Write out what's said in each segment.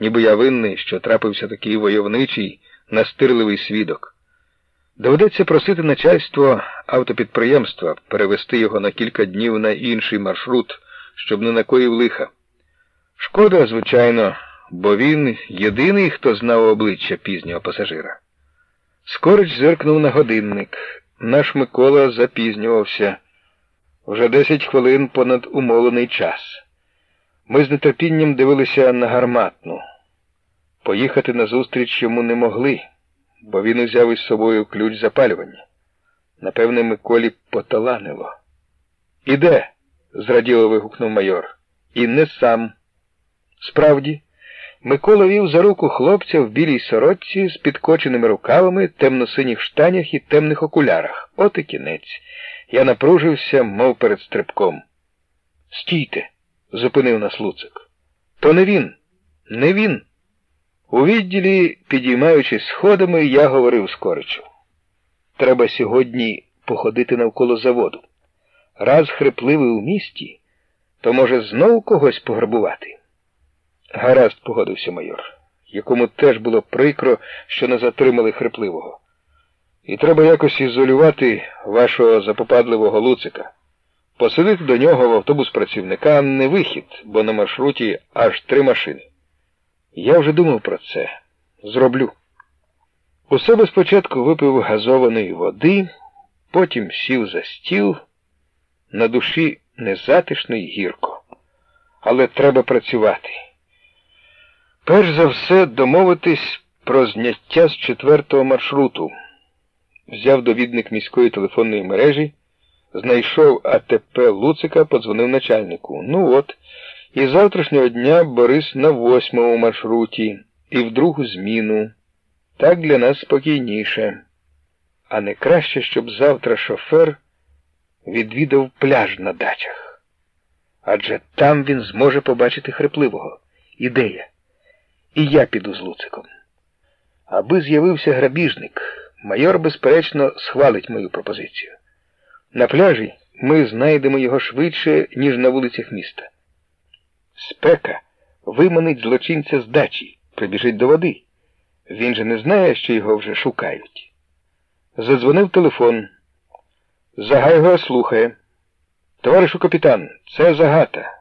ніби я винний, що трапився такий войовничий, настирливий свідок. Доведеться просити начальство автопідприємства перевести його на кілька днів на інший маршрут, щоб не накоїв лиха. Шкода, звичайно, бо він єдиний, хто знав обличчя пізнього пасажира. Скорич зиркнув на годинник. Наш Микола запізнювався. Вже десять хвилин понад умовлений час. Ми з нетерпінням дивилися на гарматну. Поїхати назустріч йому не могли, бо він узяв із собою ключ запалювання. Напевне, Миколі поталанило. Іде? зраділо вигукнув майор. І не сам. Справді, Микола вів за руку хлопця в білій сорочці з підкоченими рукавами, темно-синіх штанях і темних окулярах. От і кінець. Я напружився, мов перед стрибком. Стійте, зупинив нас Луцик. То не він, не він. У відділі, підіймаючись сходами, я говорив скоричу. Треба сьогодні походити навколо заводу. Раз хрипливий у місті, то може знову когось пограбувати. Гаразд, погодився майор, якому теж було прикро, що не затримали хрипливого. І треба якось ізолювати вашого запопадливого луцика. Посадити до нього в автобус працівника не вихід, бо на маршруті аж три машини. Я вже думав про це. Зроблю. У себе спочатку випив газованої води, потім сів за стіл, на душі незатишно й гірко. Але треба працювати. Перш за все домовитись про зняття з четвертого маршруту. Взяв довідник міської телефонної мережі, знайшов АТП Луцика, подзвонив начальнику. Ну от, і завтрашнього дня Борис на восьмому маршруті і в другу зміну. Так для нас спокійніше. А не краще, щоб завтра шофер відвідав пляж на дачах. Адже там він зможе побачити хрипливого. Ідея. І я піду з Луциком. Аби з'явився грабіжник, майор, безперечно, схвалить мою пропозицію. На пляжі ми знайдемо його швидше, ніж на вулицях міста. Спека виманить злочинця з дачі, прибіжить до води. Він же не знає, що його вже шукають. Задзвонив телефон. Загайго слухає. Товаришу капітан, це загата.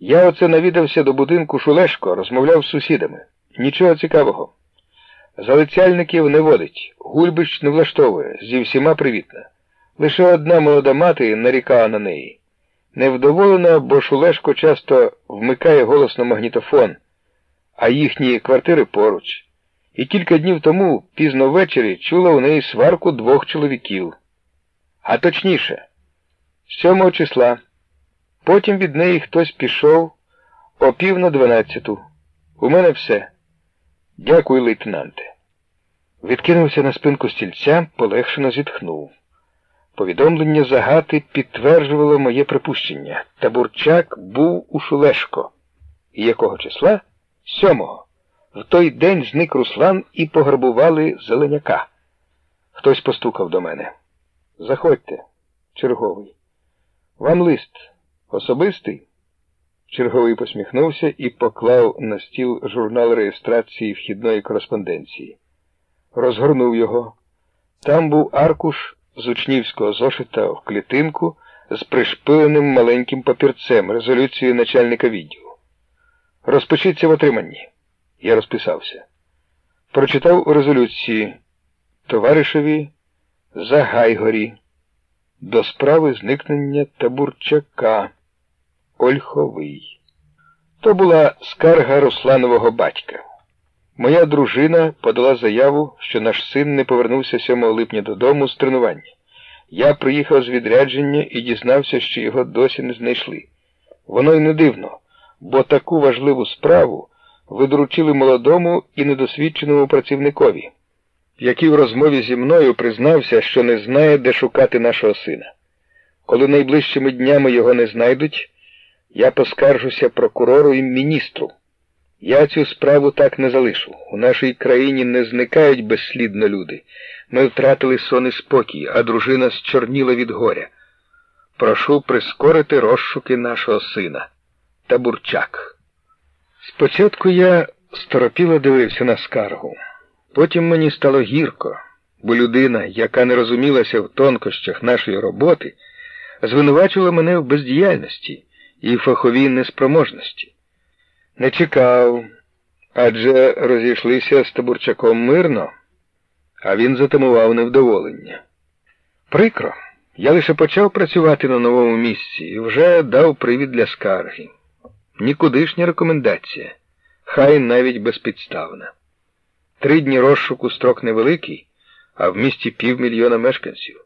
Я оце навідався до будинку Шулешко, розмовляв з сусідами. Нічого цікавого. Залицяльників не водить, гульбищ не влаштовує, зі всіма привітна. Лише одна молода мати нарікала на неї. Невдоволена, бо Шулешко часто вмикає голосно магнітофон, а їхні квартири поруч. І кілька днів тому, пізно ввечері, чула у неї сварку двох чоловіків. А точніше, 7 числа. Потім від неї хтось пішов о пів на дванадцяту. У мене все. Дякую, лейтенанте. Відкинувся на спинку стільця, полегшено зітхнув. Повідомлення загати підтверджувало моє припущення. Табурчак був у Шулешко. Якого числа? Сьомого. В той день зник Руслан і пограбували зеленяка. Хтось постукав до мене. Заходьте, черговий. Вам лист. Особистий? Черговий посміхнувся і поклав на стіл журнал реєстрації вхідної кореспонденції. Розгорнув його. Там був аркуш з учнівського зошита в клітинку з пришпиленим маленьким папірцем резолюцією начальника відділу. Розпишіться в отриманні. Я розписався. Прочитав у резолюції товаришеві Загайгорі до справи зникнення табурчака. Ольховий. То була скарга Русланового батька. Моя дружина подала заяву, що наш син не повернувся 7 липня додому з тренування. Я приїхав з відрядження і дізнався, що його досі не знайшли. Воно й не дивно, бо таку важливу справу ви доручили молодому і недосвідченому працівникові, який в розмові зі мною признався, що не знає, де шукати нашого сина. Коли найближчими днями його не знайдуть, я поскаржуся прокурору і міністру. Я цю справу так не залишу. У нашій країні не зникають безслідно люди. Ми втратили сон і спокій, а дружина зчорніла від горя. Прошу прискорити розшуки нашого сина. Табурчак. Спочатку я сторопіло дивився на скаргу. Потім мені стало гірко, бо людина, яка не розумілася в тонкощах нашої роботи, звинувачувала мене в бездіяльності і фаховій неспроможності. Не чекав, адже розійшлися з табурчаком мирно, а він затамував невдоволення. Прикро, я лише почав працювати на новому місці і вже дав привід для скарги. Нікудишня рекомендація, хай навіть безпідставна. Три дні розшуку строк невеликий, а в місті півмільйона мешканців.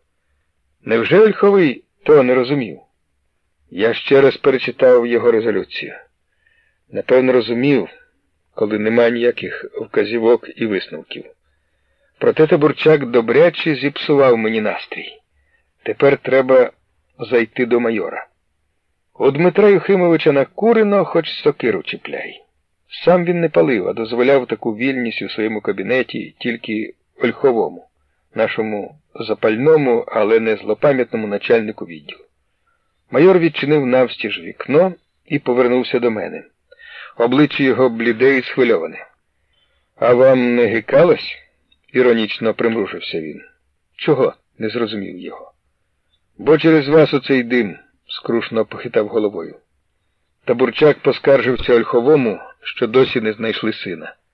Невже Ольховий того не розумів? Я ще раз перечитав його резолюцію. Напевно, розумів, коли нема ніяких вказівок і висновків. Проте Табурчак добряче зіпсував мені настрій. Тепер треба зайти до майора. У Дмитра Юхимовича накурено хоч сокиру чіпляй. Сам він не палив, а дозволяв таку вільність у своєму кабінеті тільки Ольховому, нашому запальному, але не злопам'ятному начальнику відділу. Майор відчинив навстіж вікно і повернувся до мене. Обличчя його бліде і схвильоване. А вам не гикалось? іронічно примружився він. Чого? не зрозумів його. Бо через вас оцей дим, скрушно похитав головою. Табурчак поскаржився Ольховому, що досі не знайшли сина.